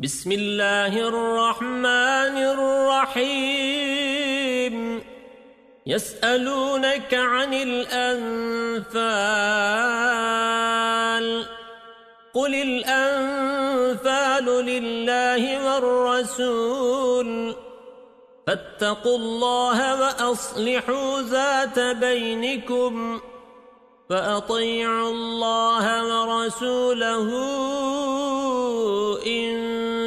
بسم الله الرحمن الرحيم. يسألونك عن الأنفال. قل الأنفال لله والرسول. فاتقوا الله وأصلحوا ذات بينكم. فأطيعوا الله ورسوله إن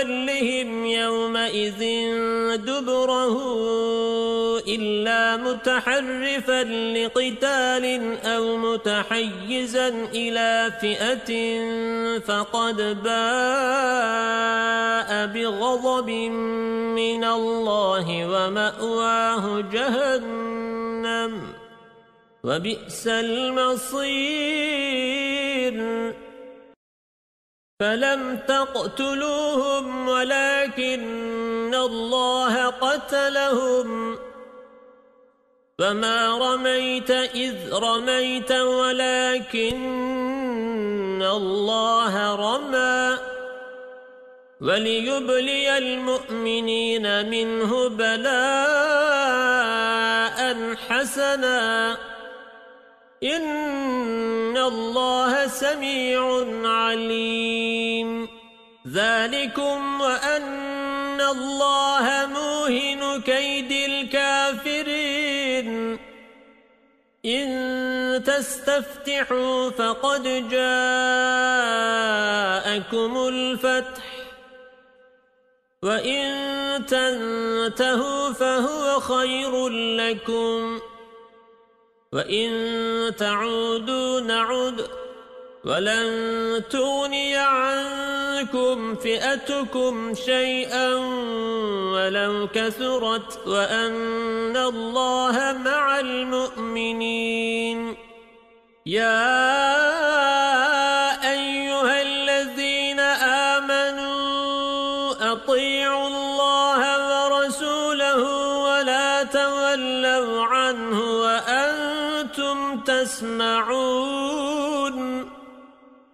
يولهم يومئذ دبره إلا متحرفا لقتال أو متحيزا إلى فئة فقد باء بغضب من الله ومأواه جهنم وبئس المصير. فلم تقتلوهم ولكن الله قتلهم فما رميت إذ رميت ولكن الله رمى وليبلي المؤمنين منه بلاء حسنا إن الله سميع عليم ذلكم وأن الله موهن كيد الكافرين إن تستفتحوا فقد جاءكم الفتح وإن تنتهوا فهو خير لكم وإن تعودوا نعد ولن تغني عنكم فئتكم شيئا ولو كثرت وأن الله مع المؤمنين يا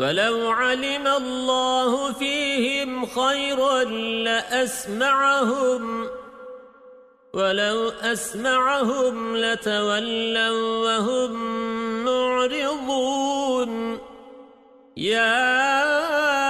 ولو علم الله فيهم خيرا لأسمعهم ولو أسمعهم لتولوا وهم معرضون. يا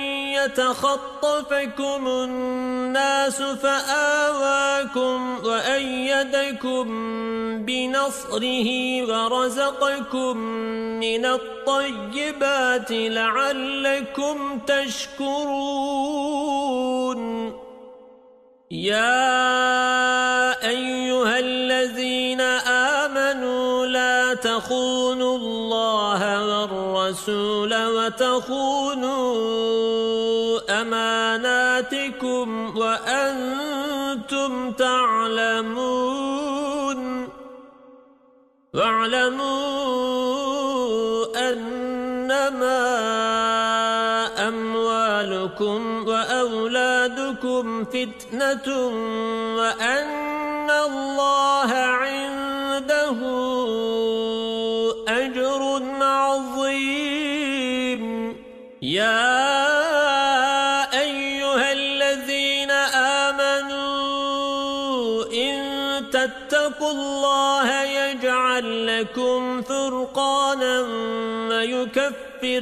يتخطفكم الناس فآواكم وأيدكم بنصره ورزقكم من الطيبات لعلكم تشكرون. يا أيها الذين آمنوا لا تخونوا والرسول وتخونوا أماناتكم وأنتم تعلمون واعلموا أنما أموالكم وأولادكم فتنة وأن الله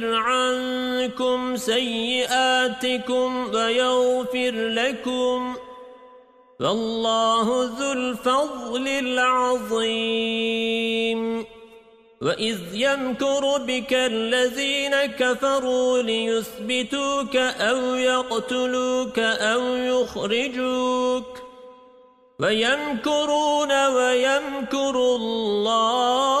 ويكفر عنكم سيئاتكم ويغفر لكم والله ذو الفضل العظيم. وَإِذْ يَمْكُرُ بِكَ الَّذِينَ كَفَرُوا لِيُثْبِتُوكَ أَوْ يَقْتُلُوكَ أَوْ يُخْرِجُوكَ وَيَمْكُرُونَ وَيَمْكُرُ اللَّهُ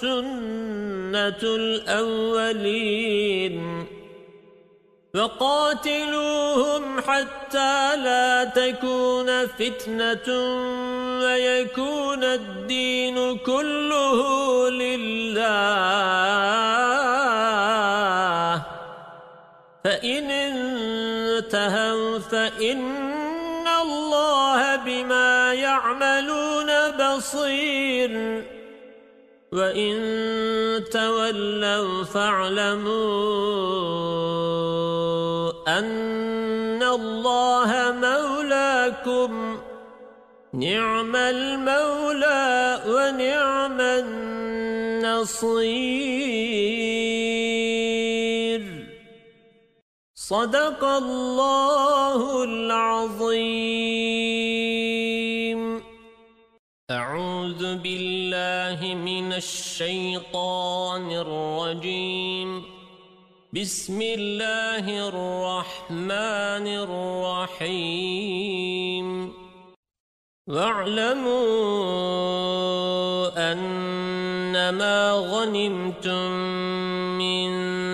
سُنَّةُ الْأَوَّلِينَ وَقَاتِلُوهُمْ حَتَّى لَا تَكُونَ فِتْنَةٌ وَيَكُونَ الدِّينُ كُلُّهُ لِلَّهِ. فَإِنِ انتهوا فَإِنَّ اللَّهَ بِمَا يَعْمَلُونَ بَصِيرٌ. وَإِن تَوَلَّوْا فَاعْلَمُوا أَنَّ اللَّهَ مَوْلَاكُمْ نِعْمَ الْمَوْلَى وَنِعْمَ النَّصِيرُ صدق الله العظيم من الشيطان الرجيم. بسم الله الرحمن الرحيم. واعلموا أنما غنمتم من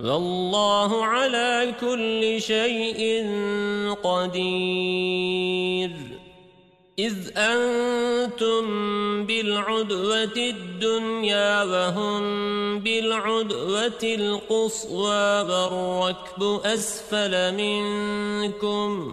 والله على كل شيء قدير. إذ أنتم بالعدوة الدنيا وهم بالعدوة القصوى والركب أسفل منكم.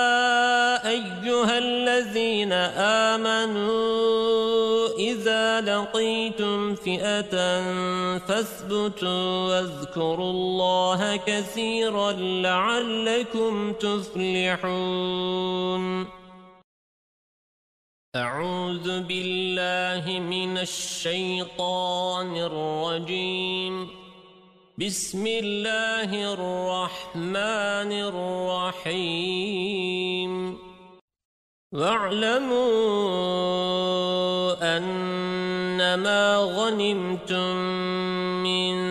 الذين آمنوا إذا لقيتم فئة فاثبتوا واذكروا الله كثيرا لعلكم تفلحون. أعوذ بالله من الشيطان الرجيم. بسم الله الرحمن الرحيم. واعلموا أنما غنمتم من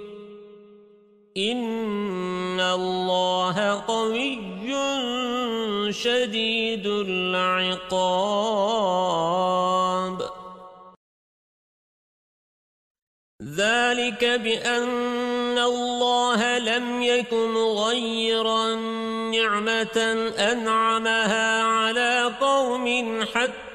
إن الله قوي شديد العقاب ذلك بأن الله لم يكن مغيرا نعمة أنعمها على قوم حتى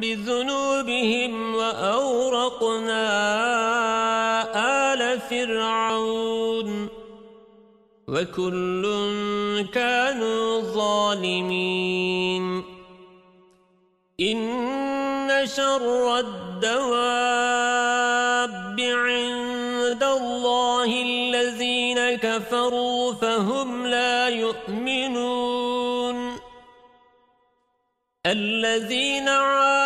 بذنوبهم وأورقنا آل فرعون وكل كانوا ظالمين. إن شر الدواب عند الله الذين كفروا فهم لا يؤمنون. الذين عاهدوا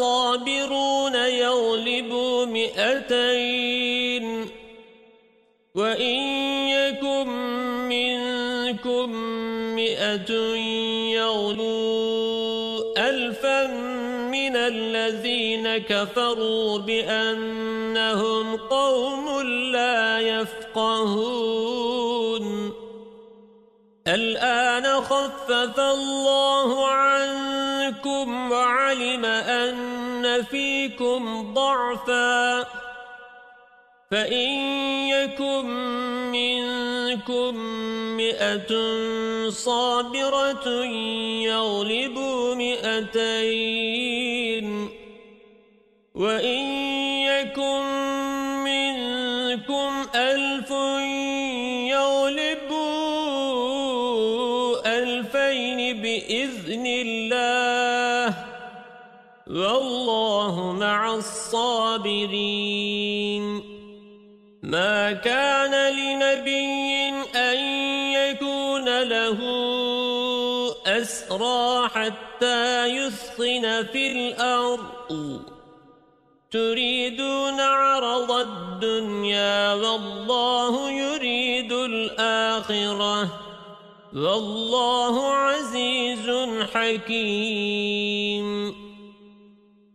عشرون صابرون يغلبوا مئتين. وإن يكن منكم مئة يغلوا ألفا من الذين كفروا بأنهم قوم لا يفقهون. الآن خفف الله عنكم وعلم أن فيكم ضعفا فإن يكن منكم مئة صابرة يغلبوا مئتين وإن والله مع الصابرين. ما كان لنبي أن يكون له أسرى حتى يثخن في الأرض. تريدون عرض الدنيا والله يريد الآخرة. والله عزيز حكيم.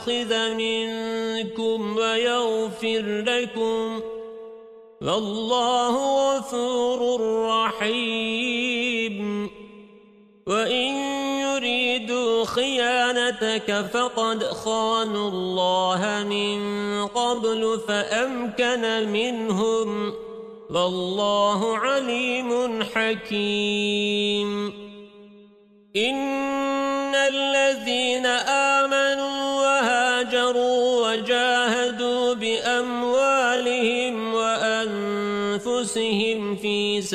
أخذ منكم ويغفر لكم والله غفور رحيم. وإن يريدوا خيانتك فقد خانوا الله من قبل فأمكن منهم والله عليم حكيم. إن الذين آمنوا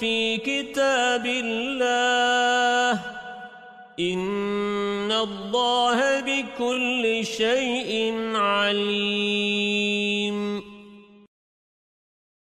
في كتاب الله إن الله بكل شيء عليم.